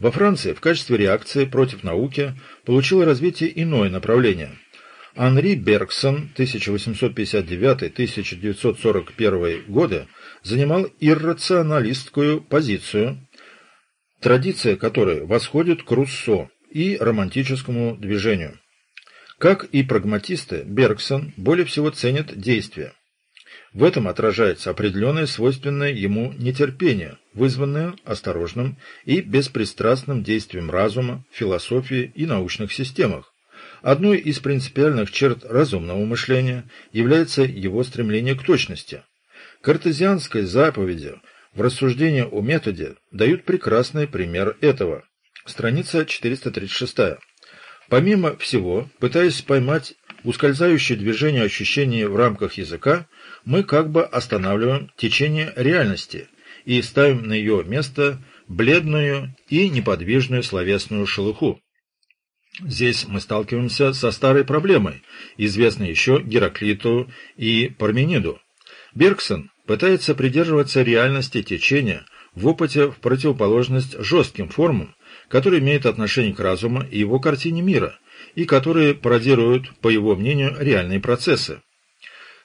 Во Франции в качестве реакции против науки получило развитие иное направление. Анри Бергсон 1859-1941 годы занимал иррационалистскую позицию, традиция которой восходит к Руссо и романтическому движению. Как и прагматисты, Бергсон более всего ценит действия. В этом отражается определенное свойственное ему нетерпение, вызванное осторожным и беспристрастным действием разума, философии и научных системах. Одной из принципиальных черт разумного мышления является его стремление к точности. Картезианской заповеди в рассуждении о методе дают прекрасный пример этого. Страница 436. Помимо всего, пытаясь поймать ускользающее движение ощущений в рамках языка, мы как бы останавливаем течение реальности и ставим на ее место бледную и неподвижную словесную шелуху. Здесь мы сталкиваемся со старой проблемой, известной еще Гераклиту и Пармениду. Бергсон пытается придерживаться реальности течения в опыте в противоположность жестким формам, которые имеют отношение к разуму и его картине мира, и которые пародируют, по его мнению, реальные процессы.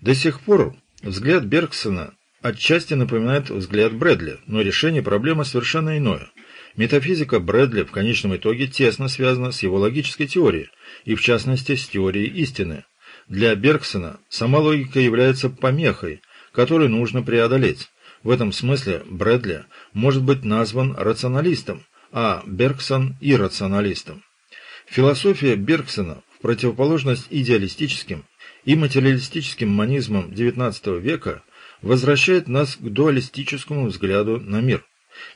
До сих пор взгляд Бергсона отчасти напоминает взгляд Брэдли, но решение проблемы совершенно иное. Метафизика Брэдли в конечном итоге тесно связана с его логической теорией, и в частности с теорией истины. Для Бергсона сама логика является помехой, которую нужно преодолеть. В этом смысле Брэдли может быть назван рационалистом, а Бергсон – иррационалистом. Философия Бергсона, в противоположность идеалистическим и материалистическим манизмам XIX века, возвращает нас к дуалистическому взгляду на мир.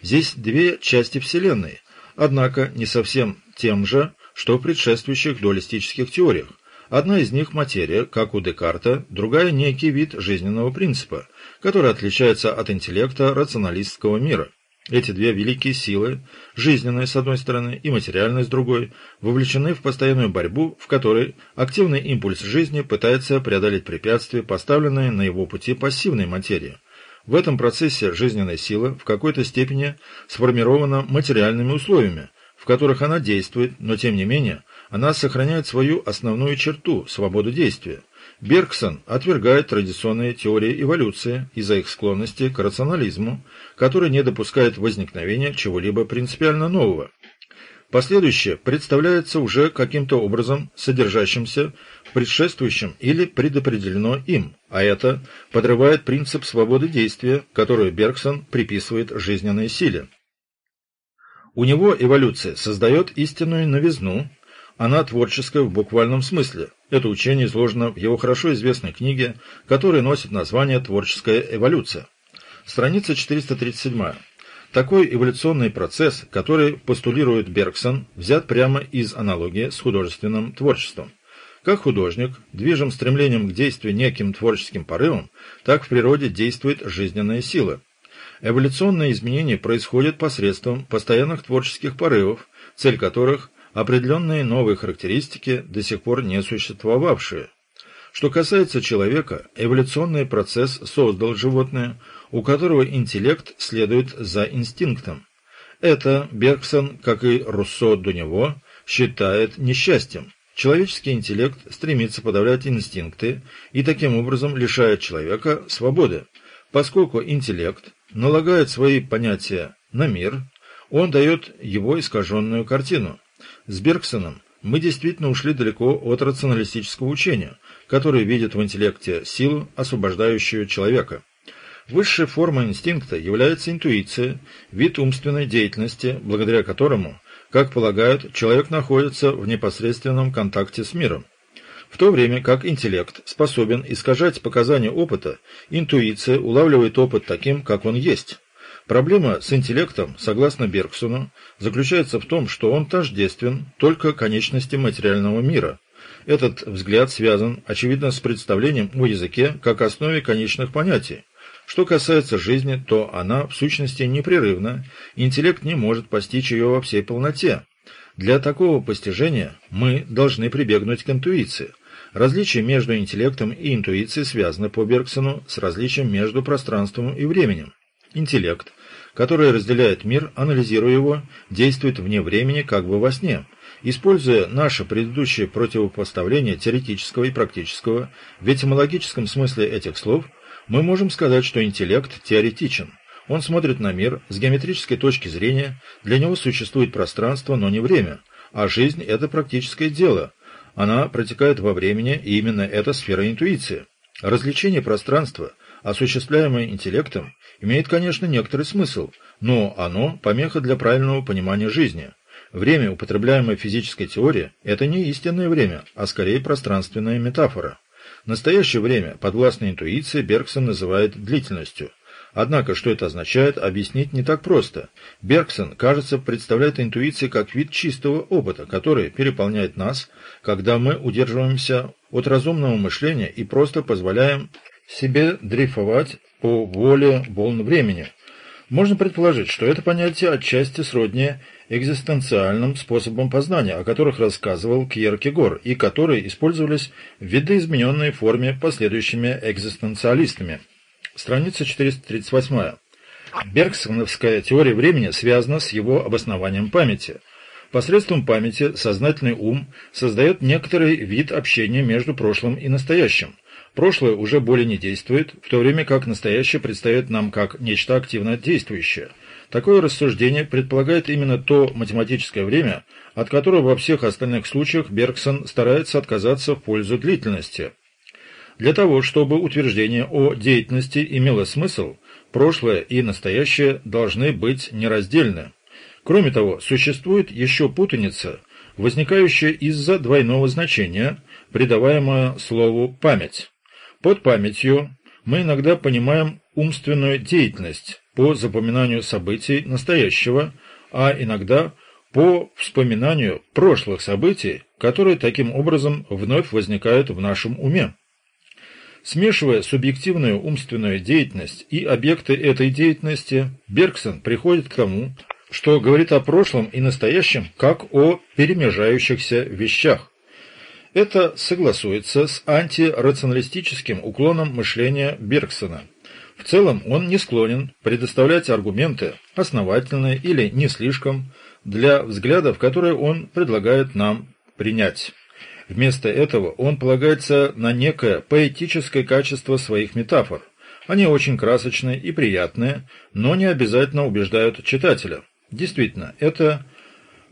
Здесь две части Вселенной, однако не совсем тем же, что в предшествующих дуалистических теориях. Одна из них – материя, как у Декарта, другая – некий вид жизненного принципа, который отличается от интеллекта рационалистского мира. Эти две великие силы, жизненная с одной стороны и материальная с другой, вовлечены в постоянную борьбу, в которой активный импульс жизни пытается преодолеть препятствия, поставленные на его пути пассивной материи. В этом процессе жизненная сила в какой-то степени сформирована материальными условиями, в которых она действует, но тем не менее она сохраняет свою основную черту – свободу действия – Бергсон отвергает традиционные теории эволюции из-за их склонности к рационализму, который не допускает возникновения чего-либо принципиально нового. Последующее представляется уже каким-то образом содержащимся в предшествующем или предопределено им, а это подрывает принцип свободы действия, который Бергсон приписывает жизненной силе. У него эволюция создает истинную новизну, она творческая в буквальном смысле. Это учение изложено в его хорошо известной книге, которая носит название «Творческая эволюция». Страница 437. Такой эволюционный процесс, который постулирует Бергсон, взят прямо из аналогии с художественным творчеством. Как художник, движим стремлением к действию неким творческим порывом, так в природе действует жизненная сила. Эволюционные изменения происходят посредством постоянных творческих порывов, цель которых определенные новые характеристики, до сих пор не существовавшие. Что касается человека, эволюционный процесс создал животное, у которого интеллект следует за инстинктом. Это Бергсон, как и Руссо до него, считает несчастьем. Человеческий интеллект стремится подавлять инстинкты и таким образом лишает человека свободы. Поскольку интеллект налагает свои понятия на мир, он дает его искаженную картину. С Бергсоном мы действительно ушли далеко от рационалистического учения, которое видит в интеллекте силу, освобождающую человека. Высшей формой инстинкта является интуиция, вид умственной деятельности, благодаря которому, как полагают, человек находится в непосредственном контакте с миром. В то время как интеллект способен искажать показания опыта, интуиция улавливает опыт таким, как он есть. Проблема с интеллектом, согласно Бергсону, заключается в том, что он тождествен только конечности материального мира. Этот взгляд связан, очевидно, с представлением о языке как основе конечных понятий. Что касается жизни, то она в сущности непрерывна, интеллект не может постичь ее во всей полноте. Для такого постижения мы должны прибегнуть к интуиции. Различие между интеллектом и интуицией связано по Бергсону с различием между пространством и временем. Интеллект которое разделяет мир, анализируя его, действует вне времени, как бы во сне. Используя наше предыдущее противопоставление теоретического и практического, в этимологическом смысле этих слов, мы можем сказать, что интеллект теоретичен. Он смотрит на мир с геометрической точки зрения, для него существует пространство, но не время, а жизнь – это практическое дело. Она протекает во времени, и именно это сфера интуиции. Развлечение пространства, осуществляемое интеллектом, имеет, конечно, некоторый смысл, но оно – помеха для правильного понимания жизни. Время, употребляемое физической теории, это не истинное время, а скорее пространственная метафора. Настоящее время, подвластной интуиции, Бергсон называет длительностью. Однако, что это означает, объяснить не так просто. Бергсон, кажется, представляет интуицию как вид чистого опыта, который переполняет нас, когда мы удерживаемся от разумного мышления и просто позволяем себе дрейфовать по воле волн времени. Можно предположить, что это понятие отчасти сродни экзистенциальным способам познания, о которых рассказывал Кьеркегор, и которые использовались в видоизмененной форме последующими экзистенциалистами. Страница 438. Бергсоновская теория времени связана с его обоснованием памяти. Посредством памяти сознательный ум создает некоторый вид общения между прошлым и настоящим. Прошлое уже более не действует, в то время как настоящее предстает нам как нечто активно действующее – Такое рассуждение предполагает именно то математическое время, от которого во всех остальных случаях Бергсон старается отказаться в пользу длительности. Для того, чтобы утверждение о деятельности имело смысл, прошлое и настоящее должны быть нераздельны. Кроме того, существует еще путаница, возникающая из-за двойного значения, придаваемого слову «память». Под памятью мы иногда понимаем умственную деятельность, по запоминанию событий настоящего, а иногда по вспоминанию прошлых событий, которые таким образом вновь возникают в нашем уме. Смешивая субъективную умственную деятельность и объекты этой деятельности, Бергсон приходит к тому, что говорит о прошлом и настоящем как о перемежающихся вещах. Это согласуется с антирационалистическим уклоном мышления Бергсона – в целом он не склонен предоставлять аргументы, основательные или не слишком, для взглядов, которые он предлагает нам принять. Вместо этого он полагается на некое поэтическое качество своих метафор. Они очень красочные и приятные, но не обязательно убеждают читателя. Действительно, это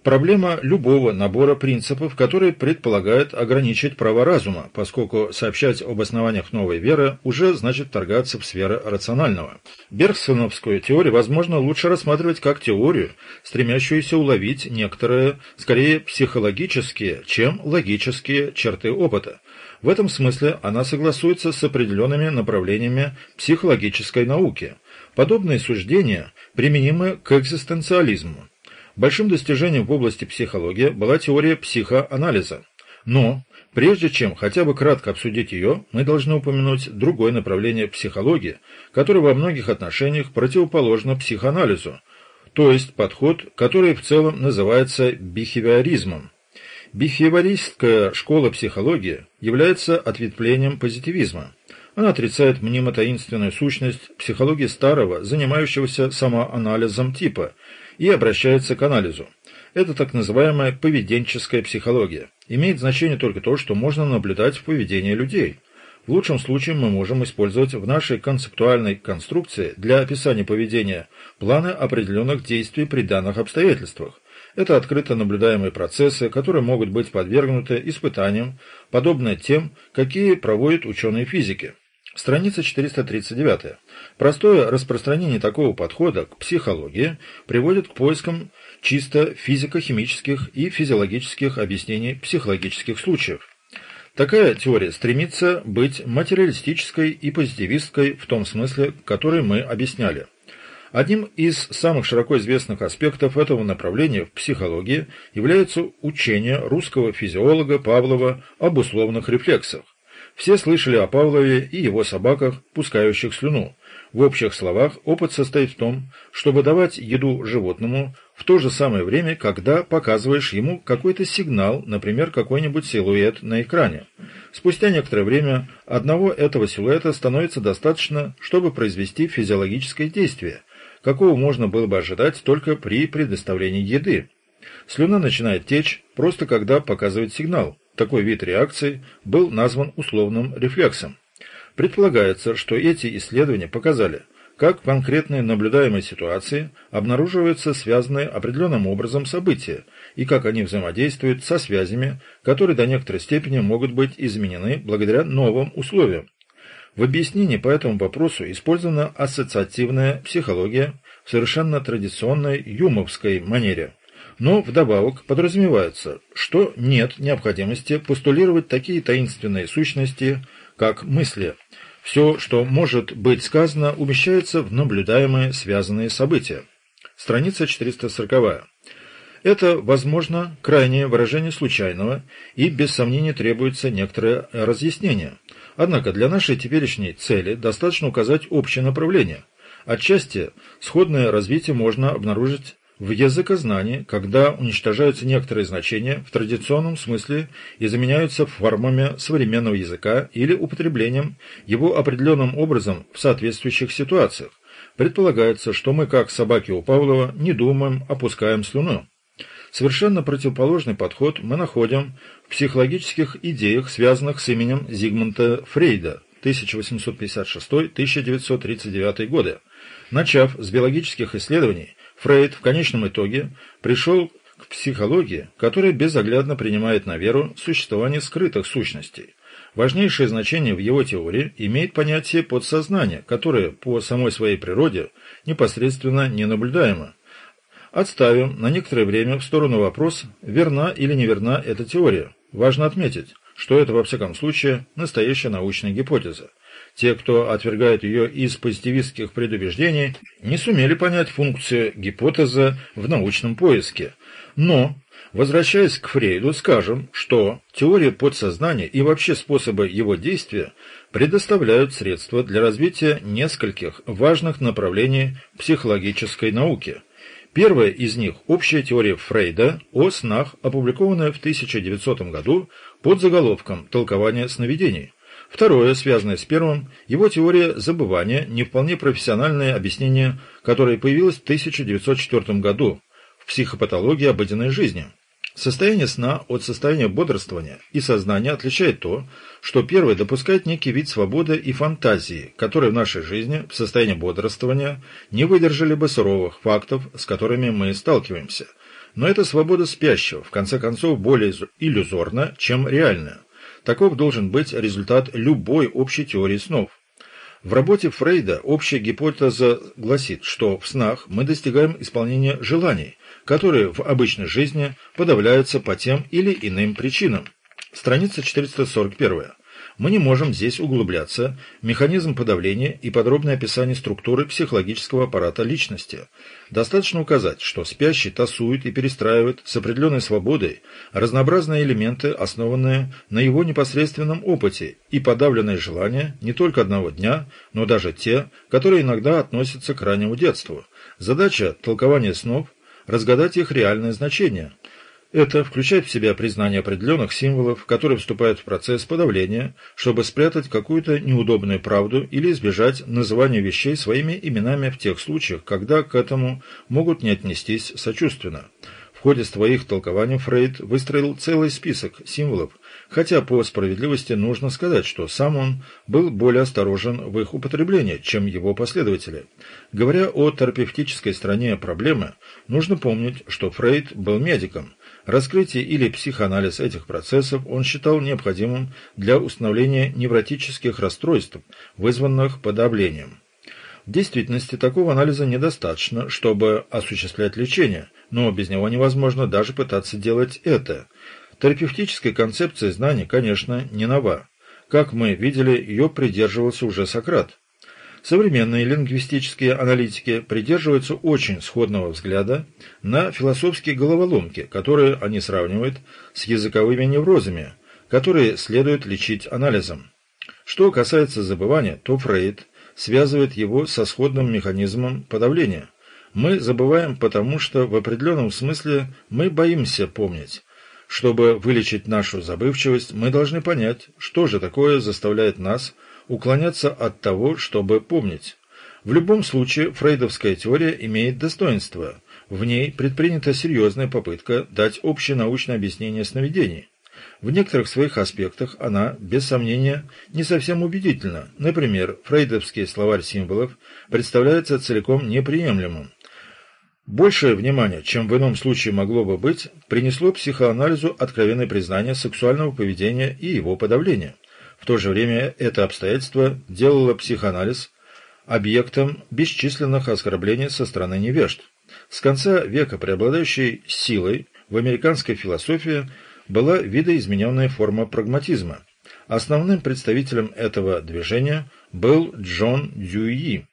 Проблема любого набора принципов, который предполагает ограничить право разума, поскольку сообщать об основаниях новой веры уже значит торгаться в сферы рационального. Бергсоновскую теорию возможно лучше рассматривать как теорию, стремящуюся уловить некоторые, скорее психологические, чем логические черты опыта. В этом смысле она согласуется с определенными направлениями психологической науки. Подобные суждения применимы к экзистенциализму. Большим достижением в области психологии была теория психоанализа. Но, прежде чем хотя бы кратко обсудить ее, мы должны упомянуть другое направление психологии, которое во многих отношениях противоположно психоанализу, то есть подход, который в целом называется бихевиоризмом. Бихевиористская школа психологии является ответвлением позитивизма. Она отрицает мнимо-таинственную сущность психологии старого, занимающегося самоанализом типа – и обращается к анализу. Это так называемая поведенческая психология. Имеет значение только то, что можно наблюдать в поведении людей. В лучшем случае мы можем использовать в нашей концептуальной конструкции для описания поведения планы определенных действий при данных обстоятельствах. Это открыто наблюдаемые процессы, которые могут быть подвергнуты испытаниям, подобно тем, какие проводят ученые физики. Страница 439. Простое распространение такого подхода к психологии приводит к поискам чисто физико-химических и физиологических объяснений психологических случаев. Такая теория стремится быть материалистической и позитивистской в том смысле, который мы объясняли. Одним из самых широко известных аспектов этого направления в психологии является учение русского физиолога Павлова об условных рефлексах. Все слышали о Павлове и его собаках, пускающих слюну. В общих словах, опыт состоит в том, чтобы давать еду животному в то же самое время, когда показываешь ему какой-то сигнал, например, какой-нибудь силуэт на экране. Спустя некоторое время одного этого силуэта становится достаточно, чтобы произвести физиологическое действие. какого можно было бы ожидать только при предоставлении еды. Слюна начинает течь просто когда показывает сигнал. Такой вид реакции был назван условным рефлексом. Предполагается, что эти исследования показали, как в конкретной наблюдаемой ситуации обнаруживаются связанные определенным образом события и как они взаимодействуют со связями, которые до некоторой степени могут быть изменены благодаря новым условиям. В объяснении по этому вопросу использована ассоциативная психология в совершенно традиционной юмовской манере. Но вдобавок подразумевается, что нет необходимости постулировать такие таинственные сущности, как мысли. Все, что может быть сказано, умещается в наблюдаемые связанные события. Страница 440. Это, возможно, крайнее выражение случайного, и без сомнения требуется некоторое разъяснение. Однако для нашей теперешней цели достаточно указать общее направление. Отчасти сходное развитие можно обнаружить в языкознании, когда уничтожаются некоторые значения в традиционном смысле и заменяются формами современного языка или употреблением его определенным образом в соответствующих ситуациях, предполагается, что мы, как собаки у Павлова, не думаем, опускаем слюну. Совершенно противоположный подход мы находим в психологических идеях, связанных с именем Зигмунда Фрейда 1856-1939 годы. Начав с биологических исследований, Фрейд в конечном итоге пришел к психологии, которая безоглядно принимает на веру существование скрытых сущностей. Важнейшее значение в его теории имеет понятие подсознания, которое по самой своей природе непосредственно ненаблюдаемо. Отставим на некоторое время в сторону вопрос, верна или неверна эта теория. Важно отметить, что это, во всяком случае, настоящая научная гипотеза. Те, кто отвергает ее из позитивистских предубеждений, не сумели понять функцию гипотезы в научном поиске. Но, возвращаясь к Фрейду, скажем, что теория подсознания и вообще способы его действия предоставляют средства для развития нескольких важных направлений психологической науки – Первая из них – общая теория Фрейда о снах, опубликованная в 1900 году под заголовком «Толкование сновидений». Второе, связанное с первым, его теория забывания, не вполне профессиональное объяснение, которое появилось в 1904 году в психопатологии обыденной жизни. Состояние сна от состояния бодрствования и сознания отличает то, что первое допускает некий вид свободы и фантазии, которые в нашей жизни в состоянии бодрствования не выдержали бы суровых фактов, с которыми мы сталкиваемся. Но эта свобода спящего, в конце концов, более иллюзорна, чем реальная. Таков должен быть результат любой общей теории снов. В работе Фрейда общая гипотеза гласит, что в снах мы достигаем исполнения желаний – которые в обычной жизни подавляются по тем или иным причинам. Страница 441. Мы не можем здесь углубляться в механизм подавления и подробное описание структуры психологического аппарата личности. Достаточно указать, что спящий тасует и перестраивает с определенной свободой разнообразные элементы, основанные на его непосредственном опыте, и подавленные желания не только одного дня, но даже те, которые иногда относятся к раннему детству. Задача толкования снов разгадать их реальное значение. Это включает в себя признание определенных символов, которые вступают в процесс подавления, чтобы спрятать какую-то неудобную правду или избежать называния вещей своими именами в тех случаях, когда к этому могут не отнестись сочувственно. В ходе своих толкований Фрейд выстроил целый список символов, хотя по справедливости нужно сказать, что сам он был более осторожен в их употреблении, чем его последователи. Говоря о терапевтической стороне проблемы, нужно помнить, что Фрейд был медиком. Раскрытие или психоанализ этих процессов он считал необходимым для установления невротических расстройств, вызванных подавлением. В действительности такого анализа недостаточно, чтобы осуществлять лечение, но без него невозможно даже пытаться делать это. Терапевтическая концепция знаний, конечно, не нова. Как мы видели, ее придерживался уже Сократ. Современные лингвистические аналитики придерживаются очень сходного взгляда на философские головоломки, которые они сравнивают с языковыми неврозами, которые следует лечить анализом. Что касается забывания, то Фрейд связывает его со сходным механизмом подавления. Мы забываем потому, что в определенном смысле мы боимся помнить, чтобы вылечить нашу забывчивость, мы должны понять, что же такое заставляет нас уклоняться от того, чтобы помнить. В любом случае, фрейдовская теория имеет достоинство. В ней предпринята серьезная попытка дать общее научное объяснение сновидений. В некоторых своих аспектах она, без сомнения, не совсем убедительна. Например, фрейдовский словарь символов представляется целиком неприемлемым. Большее внимание, чем в ином случае могло бы быть, принесло психоанализу откровенное признание сексуального поведения и его подавления. В то же время это обстоятельство делало психоанализ объектом бесчисленных оскорблений со стороны невежд. С конца века преобладающей силой в американской философии была видоизмененная форма прагматизма. Основным представителем этого движения был Джон Дьюи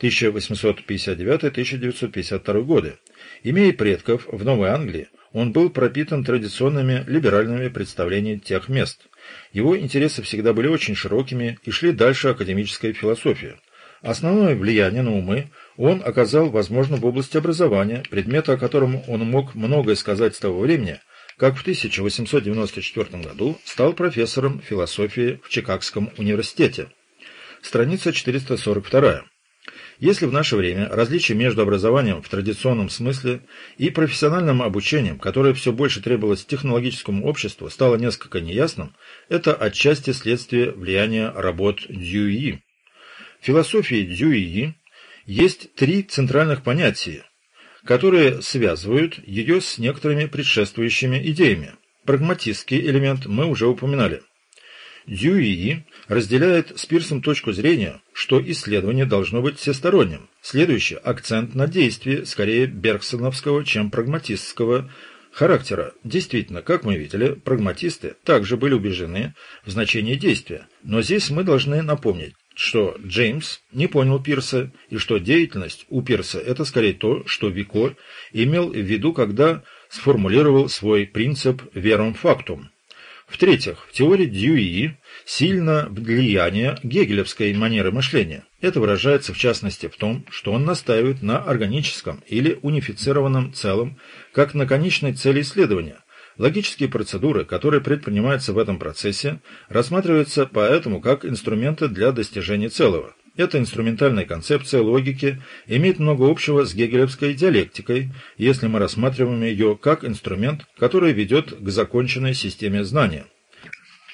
1859-1952 годы. Имея предков в Новой Англии, он был пропитан традиционными либеральными представлениями тех мест. Его интересы всегда были очень широкими и шли дальше академической философии. Основное влияние на умы он оказал, возможно, в области образования, предмета, о котором он мог многое сказать с того времени, как в 1894 году стал профессором философии в Чикагском университете. Страница 442. Если в наше время различие между образованием в традиционном смысле и профессиональным обучением, которое все больше требовалось технологическому обществу, стало несколько неясным, это отчасти следствие влияния работ Дьюи. В философии Дьюи есть три центральных понятия, которые связывают ее с некоторыми предшествующими идеями. Прагматистский элемент мы уже упоминали. Дьюи разделяет с Пирсом точку зрения, что исследование должно быть всесторонним. Следующий – акцент на действии, скорее бергсоновского, чем прагматистского характера. Действительно, как мы видели, прагматисты также были убеждены в значении действия. Но здесь мы должны напомнить, что Джеймс не понял Пирса, и что деятельность у Пирса – это скорее то, что Вико имел в виду, когда сформулировал свой принцип «верум фактум». В-третьих, в теории Дьюи сильно влияние гегелевской манеры мышления. Это выражается в частности в том, что он настаивает на органическом или унифицированном целом как на конечной цели исследования, Логические процедуры, которые предпринимаются в этом процессе, рассматриваются поэтому как инструменты для достижения целого. Эта инструментальная концепция логики имеет много общего с гегелевской диалектикой, если мы рассматриваем ее как инструмент, который ведет к законченной системе знания.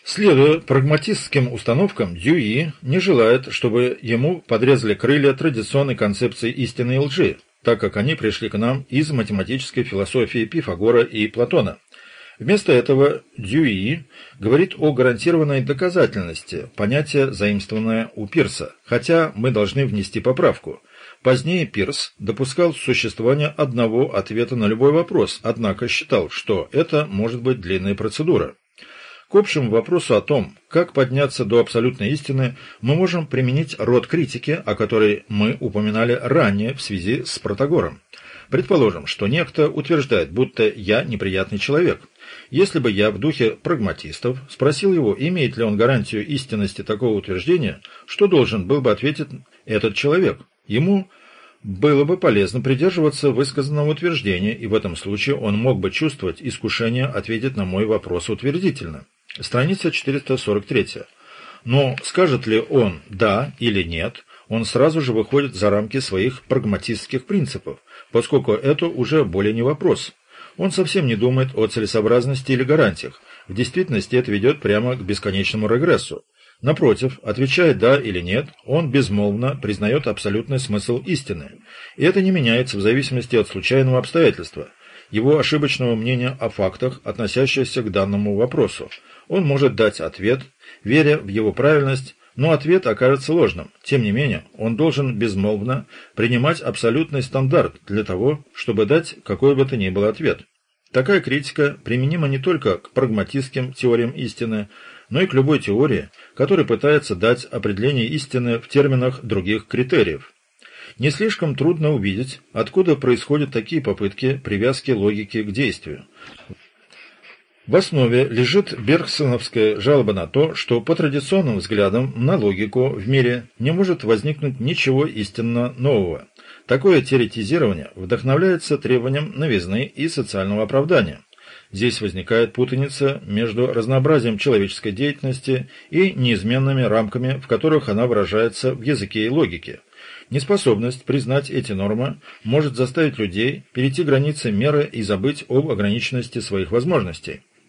Следуя прагматистским установкам, Дьюи не желает, чтобы ему подрезали крылья традиционной концепции истины и лжи, так как они пришли к нам из математической философии Пифагора и Платона. Вместо этого Дьюи говорит о гарантированной доказательности, понятие, заимствованное у Пирса, хотя мы должны внести поправку. Позднее Пирс допускал существование одного ответа на любой вопрос, однако считал, что это может быть длинная процедура. К общему вопросу о том, как подняться до абсолютной истины, мы можем применить род критики, о которой мы упоминали ранее в связи с Протагором. Предположим, что некто утверждает, будто я неприятный человек. Если бы я в духе прагматистов спросил его, имеет ли он гарантию истинности такого утверждения, что должен был бы ответить этот человек? Ему было бы полезно придерживаться высказанного утверждения, и в этом случае он мог бы чувствовать искушение ответить на мой вопрос утвердительно. Страница 443. Но скажет ли он «да» или «нет», он сразу же выходит за рамки своих прагматистских принципов, поскольку это уже более не вопрос. Он совсем не думает о целесообразности или гарантиях. В действительности это ведет прямо к бесконечному регрессу. Напротив, отвечая «да» или «нет», он безмолвно признает абсолютный смысл истины. И это не меняется в зависимости от случайного обстоятельства, его ошибочного мнения о фактах, относящихся к данному вопросу. Он может дать ответ, веря в его правильность, но ответ окажется ложным. Тем не менее, он должен безмолвно принимать абсолютный стандарт для того, чтобы дать какой бы то ни был ответ. Такая критика применима не только к прагматистским теориям истины, но и к любой теории, которая пытается дать определение истины в терминах других критериев. Не слишком трудно увидеть, откуда происходят такие попытки привязки логики к действию. В основе лежит бергсоновская жалоба на то, что по традиционным взглядам на логику в мире не может возникнуть ничего истинно нового. Такое теоретизирование вдохновляется требованием новизны и социального оправдания. Здесь возникает путаница между разнообразием человеческой деятельности и неизменными рамками, в которых она выражается в языке и логике. Неспособность признать эти нормы может заставить людей перейти границы меры и забыть об ограниченности своих возможностей.